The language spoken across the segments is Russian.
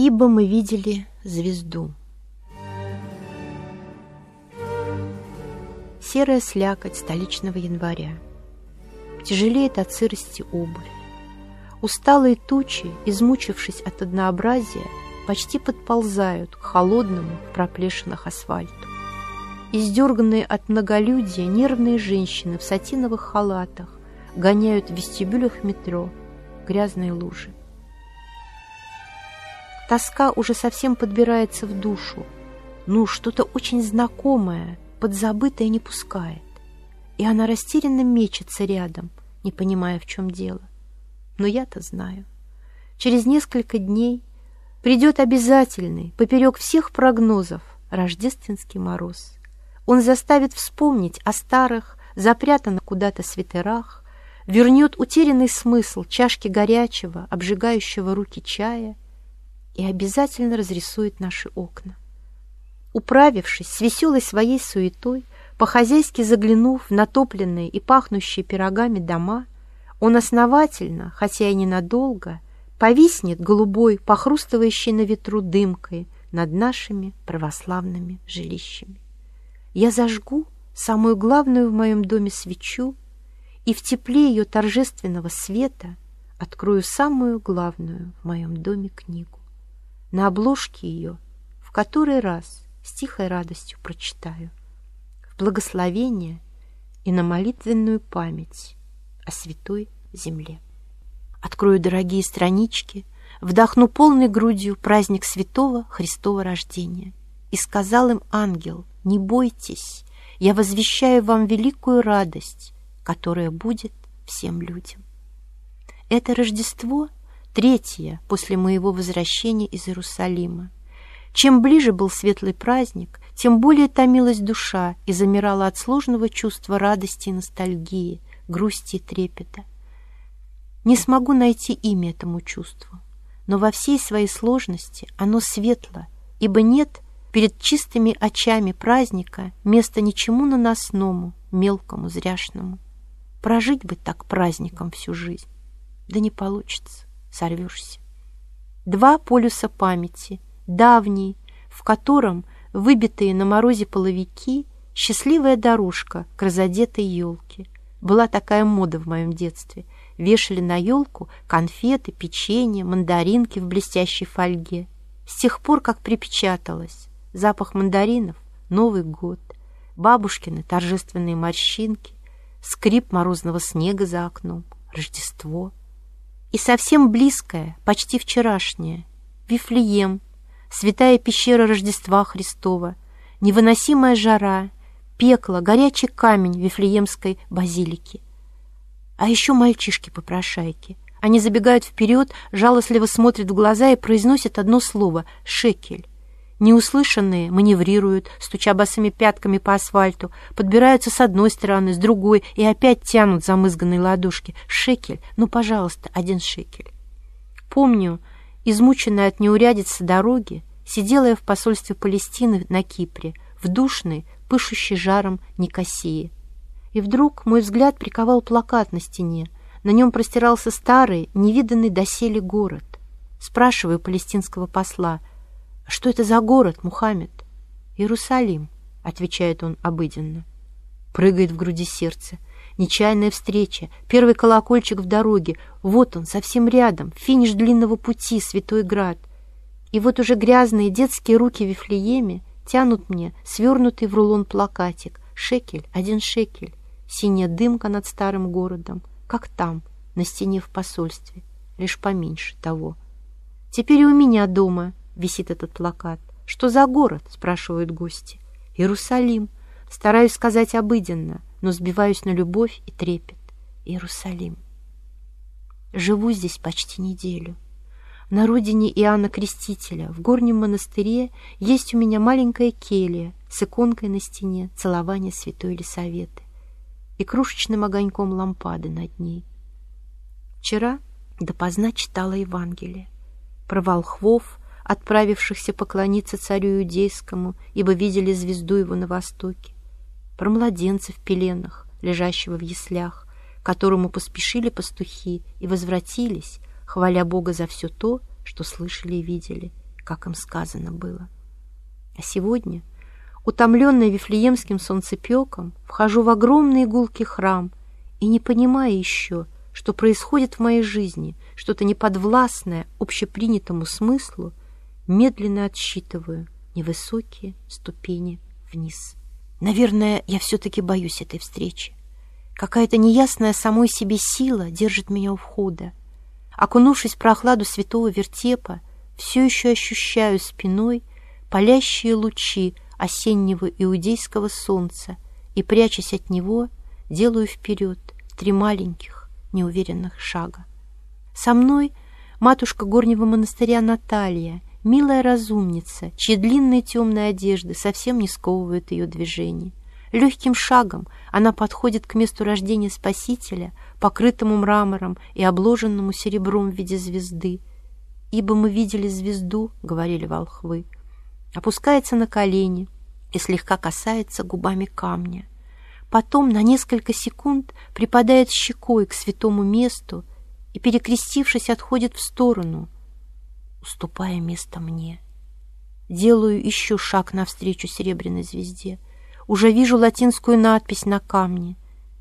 Ибо мы видели звезду. Серая слякоть столичного января. Тяжелеет от сырости обувь. Усталые тучи, измучившись от однообразия, почти подползают к холодному в проплешинах асфальту. Издерганные от многолюдия нервные женщины в сатиновых халатах гоняют в вестибюлях метро грязные лужи. Тоска уже совсем подбирается в душу. Ну, что-то очень знакомое, подзабытое не пускает. И она растерянно мечется рядом, не понимая, в чем дело. Но я-то знаю. Через несколько дней придет обязательный, поперек всех прогнозов, рождественский мороз. Он заставит вспомнить о старых, запрятанных куда-то свитерах, вернет утерянный смысл чашки горячего, обжигающего руки чая и обязательно разрисует наши окна. Управившись с веселой своей суетой, по-хозяйски заглянув в натопленные и пахнущие пирогами дома, он основательно, хотя и ненадолго, повиснет голубой, похрустывающей на ветру дымкой над нашими православными жилищами. Я зажгу самую главную в моем доме свечу и в тепле ее торжественного света открою самую главную в моем доме книгу. На обложке ее в который раз с тихой радостью прочитаю в благословение и на молитвенную память о святой земле. Открою дорогие странички, вдохну полной грудью праздник святого Христова рождения. И сказал им ангел, не бойтесь, я возвещаю вам великую радость, которая будет всем людям. Это Рождество третье после моего возвращения из Иерусалима. Чем ближе был светлый праздник, тем более томилась душа и замирала от сложного чувства радости и ностальгии, грусти и трепета. Не смогу найти имя этому чувству, но во всей своей сложности оно светло, ибо нет перед чистыми очами праздника места ничему наносному, мелкому, зряшному. Прожить бы так праздником всю жизнь. Да не получится, сорвешься. Два полюса памяти, давний, в котором выбитые на морозе половики, счастливая дорожка к разодетой елке. Была такая мода в моем детстве. Вешали на елку конфеты, печенье, мандаринки в блестящей фольге. С тех пор, как припечаталось, запах мандаринов, Новый год, бабушкины торжественные морщинки, скрип морозного снега за окном, Рождество. И совсем близкое, почти вчерашнее, Вифлеем, святая пещера Рождества Христова, невыносимая жара, пекло, горячий камень Вифлеемской базилики. А еще мальчишки-попрошайки. Они забегают вперед, жалостливо смотрят в глаза и произносят одно слово — «шекель». Неуслышанные маневрируют, стуча босыми пятками по асфальту, подбираются с одной стороны, с другой и опять тянут замызганные ладошки. Шекель, ну, пожалуйста, один шекель. Помню, измученная от неурядицы дороги, сидела я в посольстве Палестины на Кипре, в душной, пышущей жаром Никосии. И вдруг мой взгляд приковал плакат на стене. На нем простирался старый, невиданный доселе город. Спрашиваю палестинского посла — «Что это за город, Мухаммед?» «Иерусалим», — отвечает он обыденно. Прыгает в груди сердце. Нечаянная встреча, первый колокольчик в дороге. Вот он, совсем рядом, финиш длинного пути, Святой Град. И вот уже грязные детские руки в Вифлееме тянут мне свернутый в рулон плакатик. Шекель, один шекель. Синяя дымка над старым городом, как там, на стене в посольстве, лишь поменьше того. Теперь и у меня дома висит этот плакат. «Что за город?» — спрашивают гости. «Иерусалим». Стараюсь сказать обыденно, но сбиваюсь на любовь и трепет. Иерусалим. Живу здесь почти неделю. На родине Иоанна Крестителя, в горнем монастыре, есть у меня маленькая келья с иконкой на стене целования святой Елисаветы и крошечным огоньком лампады над ней. Вчера допоздна читала Евангелие про волхвов, отправившихся поклониться царю иудейскому, ибо видели звезду его на востоке, про младенца в пеленах, лежащего в яслях, которому поспешили пастухи и возвратились, хваля Бога за все то, что слышали и видели, как им сказано было. А сегодня, утомленная Вифлеемским солнцепеком, вхожу в огромный игулкий храм и не понимая еще, что происходит в моей жизни, что-то неподвластное общепринятому смыслу, медленно отсчитываю невысокие ступени вниз. Наверное, я все-таки боюсь этой встречи. Какая-то неясная самой себе сила держит меня у входа. Окунувшись в прохладу святого вертепа, все еще ощущаю спиной палящие лучи осеннего иудейского солнца и, прячась от него, делаю вперед три маленьких, неуверенных шага. Со мной матушка горнего монастыря Наталья, милая разумница, чьи длинные темные одежды совсем не сковывают ее движение. Легким шагом она подходит к месту рождения Спасителя, покрытому мрамором и обложенному серебром в виде звезды. «Ибо мы видели звезду», — говорили волхвы, опускается на колени и слегка касается губами камня. Потом на несколько секунд припадает щекой к святому месту и, перекрестившись, отходит в сторону, уступая место мне. Делаю еще шаг навстречу серебряной звезде — уже вижу латинскую надпись на камне.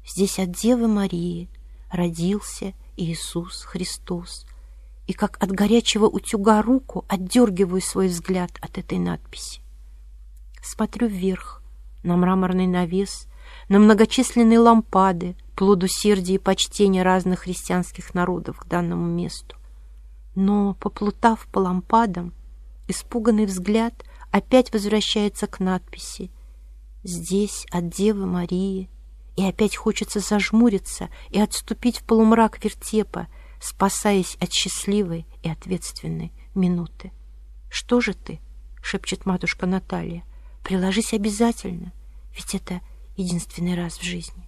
Здесь от Девы Марии родился Иисус Христос. И как от горячего утюга руку отдергиваю свой взгляд от этой надписи. Смотрю вверх, на мраморный навес, на многочисленные лампады, плод усердия и почтения разных христианских народов к данному месту. Но, поплутав по лампадам, испуганный взгляд опять возвращается к надписи здесь от Девы Марии, и опять хочется зажмуриться и отступить в полумрак вертепа, спасаясь от счастливой и ответственной минуты. «Что же ты?» — шепчет матушка Наталья. «Приложись обязательно, ведь это единственный раз в жизни».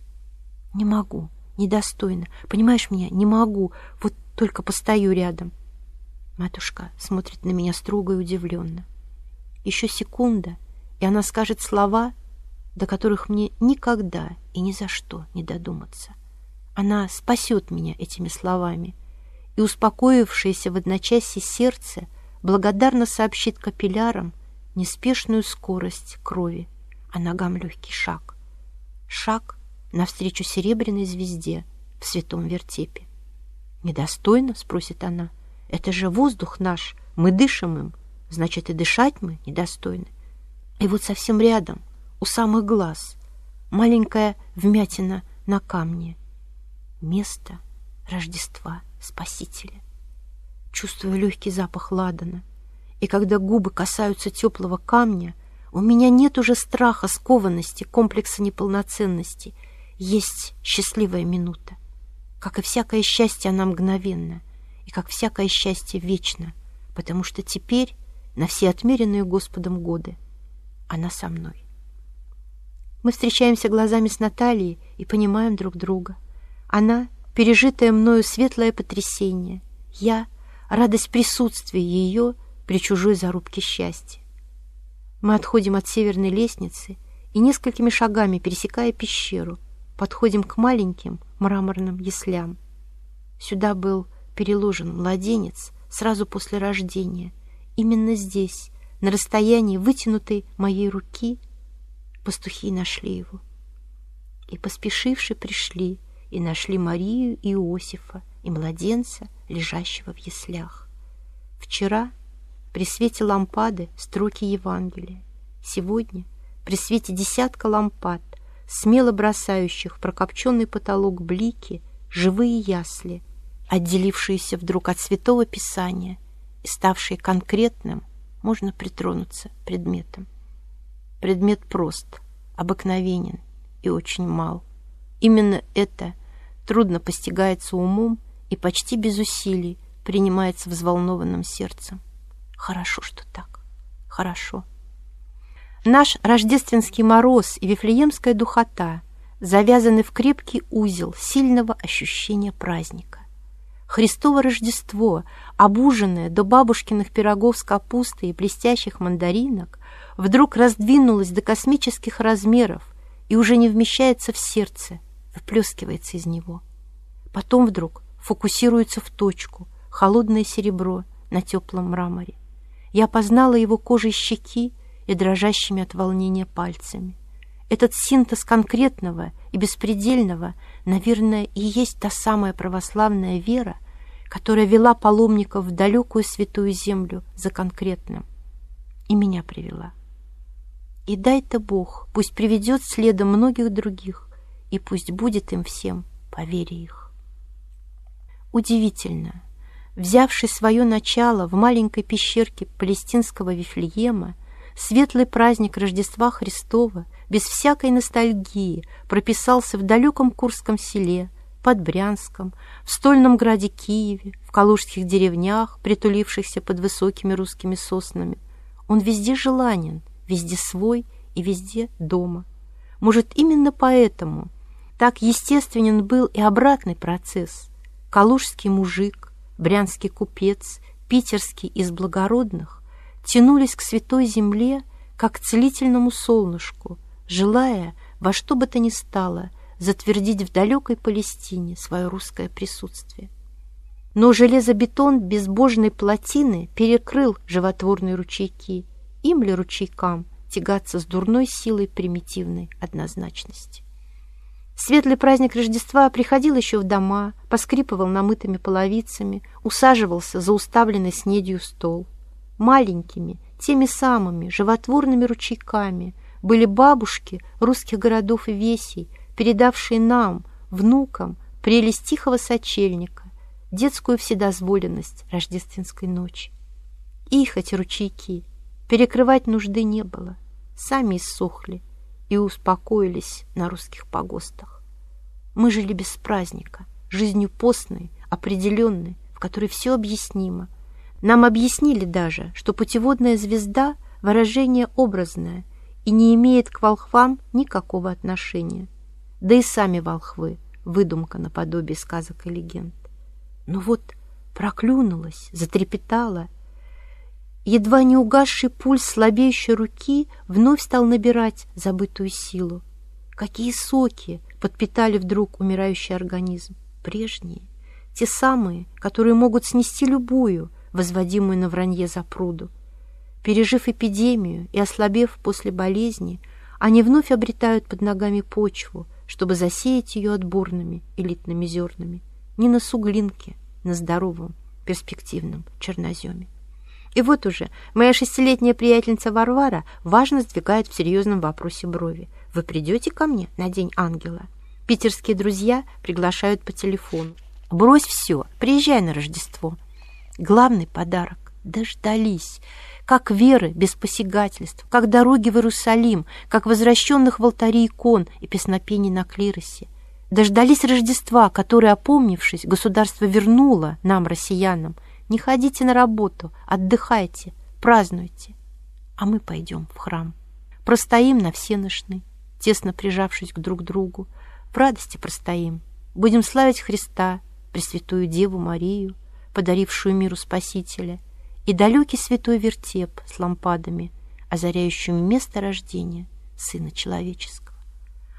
«Не могу, недостойно. Понимаешь меня? Не могу. Вот только постою рядом». Матушка смотрит на меня строго и удивленно. Еще секунда, и она скажет слова, до которых мне никогда и ни за что не додуматься. Она спасет меня этими словами, и, успокоившееся в одночасье сердце, благодарно сообщит капиллярам неспешную скорость крови, а ногам легкий шаг. Шаг навстречу серебряной звезде в святом вертепе. «Недостойно?» — спросит она. «Это же воздух наш, мы дышим им, значит, и дышать мы недостойны». И вот совсем рядом, у самых глаз, маленькая вмятина на камне. Место Рождества Спасителя. Чувствую легкий запах ладана, и когда губы касаются теплого камня, у меня нет уже страха, скованности, комплекса неполноценности. Есть счастливая минута. Как и всякое счастье, она мгновенна, и как всякое счастье вечно, потому что теперь, на все отмеренные Господом годы, она со мной. Мы встречаемся глазами с Натальей и понимаем друг друга. Она — пережитое мною светлое потрясение. Я — радость присутствия ее при чужой зарубке счастья. Мы отходим от северной лестницы и несколькими шагами, пересекая пещеру, подходим к маленьким мраморным яслям. Сюда был переложен младенец сразу после рождения. Именно здесь, на расстоянии вытянутой моей руки — пастухи нашли его. И поспешивши пришли, и нашли Марию и Иосифа, и младенца, лежащего в яслях. Вчера при свете лампады строки Евангелия. Сегодня при свете десятка лампад, смело бросающих в прокопченный потолок блики, живые ясли, отделившиеся вдруг от Святого Писания и ставшие конкретным, можно притронуться предметом. Предмет прост, обыкновенен и очень мал. Именно это трудно постигается умом и почти без усилий принимается взволнованным сердцем. Хорошо, что так. Хорошо. Наш рождественский мороз и вифлеемская духота завязаны в крепкий узел сильного ощущения праздника. Христово Рождество, обуженное до бабушкиных пирогов с капустой и блестящих мандаринок, вдруг раздвинулось до космических размеров и уже не вмещается в сердце, выплескивается из него. Потом вдруг фокусируется в точку, холодное серебро на теплом мраморе. Я познала его кожей щеки и дрожащими от волнения пальцами. Этот синтез конкретного и беспредельного, наверное, и есть та самая православная вера, которая вела паломников в далекую святую землю за конкретным. И меня привела. И дай-то Бог, пусть приведет следом многих других, и пусть будет им всем по вере их. Удивительно, взявший свое начало в маленькой пещерке палестинского Вифлеема, светлый праздник Рождества Христова без всякой ностальгии прописался в далеком Курском селе, под Брянском, в стольном граде Киеве, в калужских деревнях, притулившихся под высокими русскими соснами. Он везде желанен, везде свой и везде дома. Может, именно поэтому так естественен был и обратный процесс. Калужский мужик, брянский купец, питерский из благородных тянулись к святой земле, как к целительному солнышку, желая во что бы то ни стало затвердить в далекой Палестине свое русское присутствие. Но железобетон безбожной плотины перекрыл животворные ручейки. Им ли ручейкам тягаться с дурной силой примитивной однозначности? Светлый праздник Рождества приходил еще в дома, поскрипывал намытыми половицами, усаживался за уставленный снедью стол. Маленькими, теми самыми животворными ручейками были бабушки русских городов и весей, передавшие нам, внукам, прелесть тихого сочельника, детскую вседозволенность рождественской ночи. Их эти ручейки перекрывать нужды не было, сами иссохли и успокоились на русских погостах. Мы жили без праздника, жизнью постной, определенной, в которой все объяснимо. Нам объяснили даже, что путеводная звезда — выражение образное и не имеет к волхвам никакого отношения. Да и сами волхвы — выдумка наподобие сказок и легенд. Но вот проклюнулась, затрепетала. Едва не угасший пульс слабеющей руки вновь стал набирать забытую силу. Какие соки подпитали вдруг умирающий организм? Прежние, те самые, которые могут снести любую, возводимую на вранье за пруду. Пережив эпидемию и ослабев после болезни, они вновь обретают под ногами почву, чтобы засеять ее отборными элитными зернами не на суглинке, на здоровом, перспективном черноземе. И вот уже моя шестилетняя приятельница Варвара важно сдвигает в серьезном вопросе брови. «Вы придете ко мне на День ангела?» Питерские друзья приглашают по телефону. «Брось все, приезжай на Рождество». Главный подарок – дождались. Как веры без посягательств, как дороги в Иерусалим, как возвращенных в алтаре икон и песнопений на клиросе – Дождались Рождества, которое, опомнившись, государство вернуло нам, россиянам. Не ходите на работу, отдыхайте, празднуйте. А мы пойдем в храм. Простоим на всеношны, тесно прижавшись к друг другу. В радости простоим. Будем славить Христа, Пресвятую Деву Марию, подарившую миру Спасителя, и далекий святой вертеп с лампадами, озаряющим место рождения Сына Человеческого.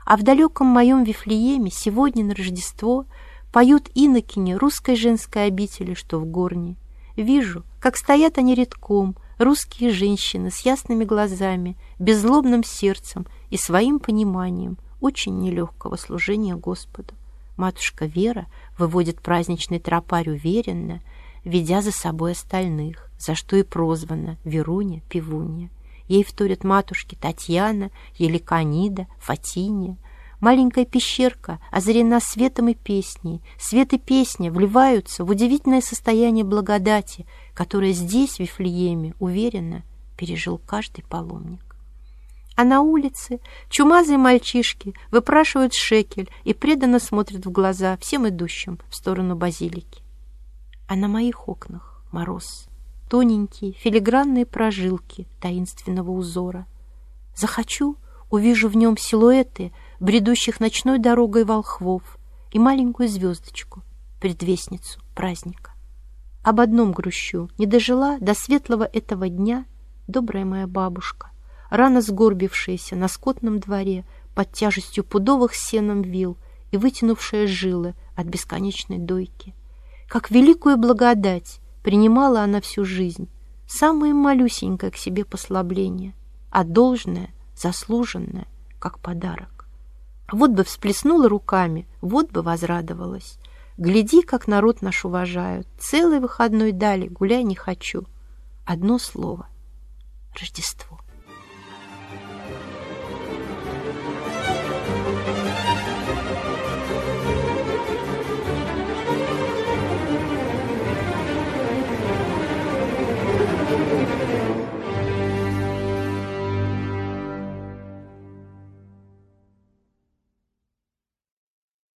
А в далеком моем Вифлееме сегодня на Рождество поют инокини русской женской обители, что в горне. Вижу, как стоят они редком, русские женщины с ясными глазами, беззлобным сердцем и своим пониманием очень нелегкого служения Господу. Матушка Вера выводит праздничный тропарь уверенно, ведя за собой остальных, за что и прозвана Веруня Пивунья. Ей вторят матушки Татьяна, Еликанида, Фатиния. Маленькая пещерка озарена светом и песней. Свет и песня вливаются в удивительное состояние благодати, которое здесь, в Вифлееме, уверенно пережил каждый паломник. А на улице чумазые мальчишки выпрашивают шекель и преданно смотрят в глаза всем идущим в сторону базилики. А на моих окнах мороз тоненькие филигранные прожилки таинственного узора. Захочу, увижу в нем силуэты бредущих ночной дорогой волхвов и маленькую звездочку, предвестницу праздника. Об одном грущу, не дожила до светлого этого дня добрая моя бабушка, рано сгорбившаяся на скотном дворе под тяжестью пудовых сеном вил и вытянувшая жилы от бесконечной дойки. Как великую благодать принимала она всю жизнь, самое малюсенькое к себе послабление, а должное, заслуженное, как подарок. Вот бы всплеснула руками, вот бы возрадовалась. Гляди, как народ наш уважают. Целый выходной дали, гуляй не хочу. Одно слово — Рождество.